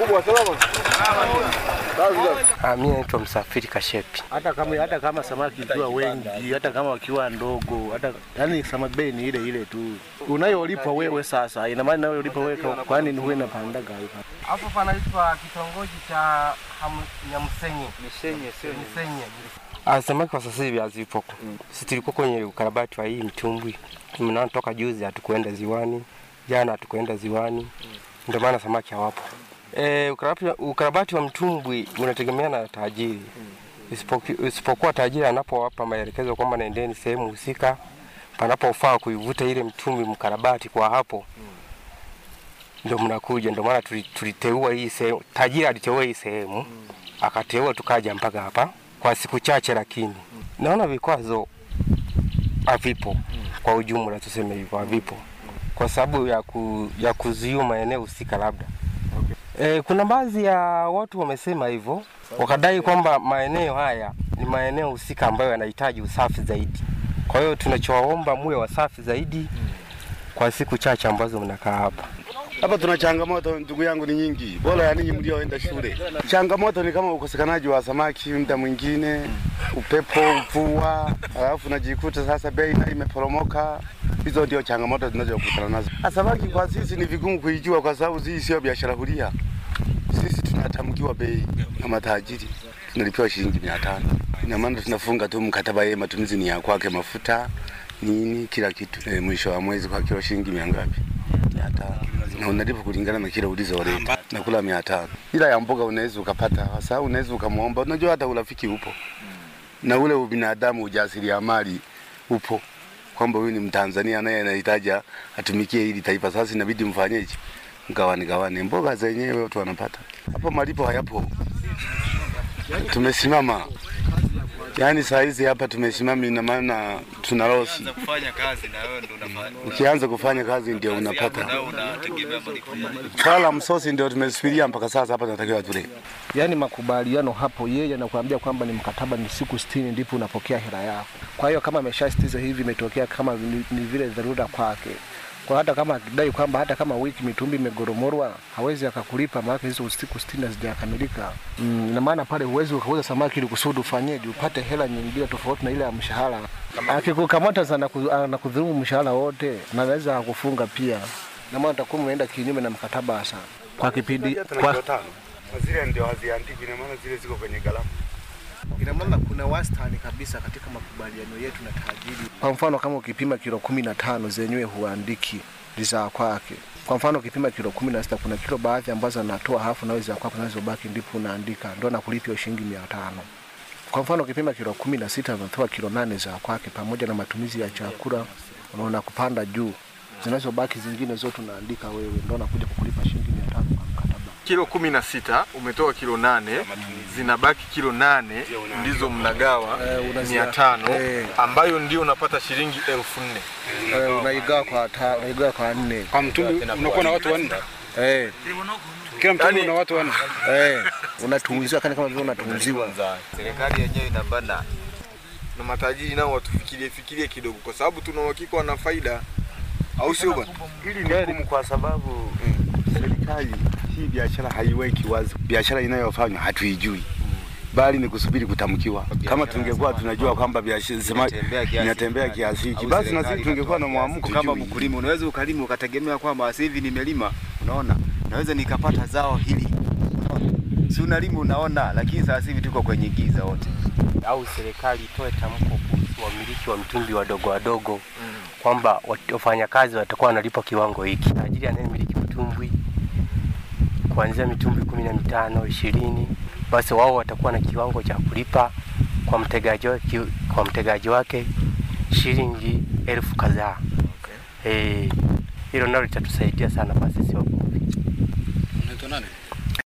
Mkubwa salama. Ah, mimi naitwa Msafiri Kashepi. hata kama hata kama samaki ikiwa wengi, hata kama wakiwa ndogo, hata yani samaki bei ni ile ile tu unayolipwa wewe. Sasa ina maana unayolipwa wewe, kwani ni wewe unapandaga hapa Hapo panaitwa kitongoji cha Nyamsenye. Nyamsenye. Sio Nyamsenye. Ah, samaki kwa sasa hivi hazipo. Sisi tulikuwa kwenye ukarabati wa hii mtumbwi. Mnaona toka juzi hatukuenda ziwani, jana hatukuenda ziwani. Ndio maana samaki hawapo. Eh, ukarabati, wa mtumbwi unategemea na tajiri. Isipoku- Isipokuwa tajiri anapowapa maelekezo kwamba naendeni sehemu husika panapofaa kuivuta ile mtumbwi mkarabati kwa hapo ndio mnakuja. Ndio maana tuliteua hii sehemu, tajiri aliteua hii sehemu akateua tukaja mpaka hapa kwa siku chache, lakini naona vikwazo havipo kwa ujumla, tuseme hivyo, havipo kwa sababu ya, ku, ya kuzuia maeneo husika labda. E, kuna baadhi ya watu wamesema hivyo wakadai kwamba maeneo haya ni maeneo husika ambayo yanahitaji usafi zaidi. Kwa hiyo tunachowaomba muwe wasafi zaidi kwa siku chache ambazo mnakaa hapa. Hapa tuna changamoto ndugu yangu ni nyingi, bora ya ninyi mlioenda shule. Changamoto ni kama ukosekanaji wa samaki, muda mwingine upepo, mvua, alafu najikuta sasa bei imeporomoka. Hizo ndio changamoto tunazokutana nazo. Samaki kwa sisi ni vigumu kuijua kwa sababu hii sio biashara huria. Sisi tunatamkiwa bei na matajiri, tunalipiwa shilingi mia tano. Ina maana tunafunga tu mkataba, yeye matumizi ni ya kwake, mafuta nini, kila kitu. E, mwisho wa mwezi kwa kilo shilingi mia ngapi? mia tano na unalipa kulingana na kile ulizoleta. Nakula mia tano ila ya mboga unaweza ukapata, hasa unaweza ukamwomba. Unajua hata urafiki upo na ule ubinadamu, ujasiriamali upo, kwamba huyu ni Mtanzania naye anahitaji atumikie hili taifa. Sasa inabidi mfanyeje? Mgawane gawane, mboga zenyewe watu wanapata hapo, malipo hayapo. Tumesimama yaani saa hizi hapa tumesimama, ina maana tuna unafanya Ukianza kufanya kazi ndio unapata. Swala la msosi ndio tumesubiria mpaka sasa, hapa tunatakiwa tule. Yaani makubaliano hapo, yeye anakuambia kwamba ni mkataba ni siku sitini ndipo unapokea hela yako. Kwa hiyo kama ameshasitiza hivi, imetokea kama ni, ni vile dharura kwake kwa hata kama akidai kwamba hata kama wiki mitumbi imegoromorwa hawezi akakulipa, maana hizo siku sitini hazijakamilika. Mm, ina maana pale huwezi ukauza samaki ili kusudi ufanyeje upate hela nyingine tofauti na ile ya mshahara. Akikukamata sana anakudhulumu mshahara wote na anaweza akufunga pia, na maana takuwa umeenda kinyume na mkataba sana kwa kipindi kwa, zile ndio haziandiki, ina maana zile ziko kwenye gharama. Ina maana kuna wastani kabisa katika makubaliano yetu na tajiri. Kwa mfano kama ukipima kilo kumi na tano zenyewe huandiki rizaa kwake. Kwa mfano ukipima kilo kumi na sita kuna kilo baadhi ambazo anatoa hafu nawe za kwako zinazobaki ndipo unaandika, ndo nakulipia shilingi mia tano. Kwa mfano ukipima kilo kumi na sita anatoa kilo nane za kwake pamoja na matumizi ya chakula, unaona kupanda juu, zinazobaki zingine zote unaandika wewe, ndo nakuja kukulipa shilingi mia tano kwa mkataba. Kilo kumi na sita umetoa kilo nane zinabaki kilo nane ndizo mnagawa Eh, mia tano eh. ambayo ndio unapata shilingi elfu nne Eh, unaigawa kwa unaigawa kwa nne. Kwa mtumbi unakuwa na watu wanne, Eh, kila mtumbi Yaani- una watu wanne. eh, unatunziwa kana kama vile unatunziwa. serikali yenyewe inabana na matajiri nao watufikirie fikirie kidogo, kwa sababu tuna uhakika wana faida, au sio bwana? Hili ni kwa sababu serikali hii biashara haiweki wazi. Biashara inayofanywa hatuijui, bali ni kusubiri kutamkiwa. Kama tungekuwa tunajua kwamba biashara Inatembea kiasi. hiki, basi na sisi tungekuwa na mwamko kama mkulima unaweza ukalima ukategemea kwamba sasa hivi nimelima, unaona, naweza nikapata zao hili, unaona, si unalima unaona, lakini sasa hivi tuko kwenye giza wote. au serikali itoe tamko kuhusu wamiliki wa mtumbi wadogo wadogo kwamba wafanyakazi watakuwa wanalipwa kiwango hiki. Tajiri anayemiliki mtumbwi kuanzia mitumbwi kumi na mitano ishirini, basi wao watakuwa na kiwango cha kulipa kwa mtegaji wake, kwa mtegaji wake shilingi elfu kadhaa. Okay. Eh, hilo nalo litatusaidia sana kwa sisi wavuvi. Unaitwa nani?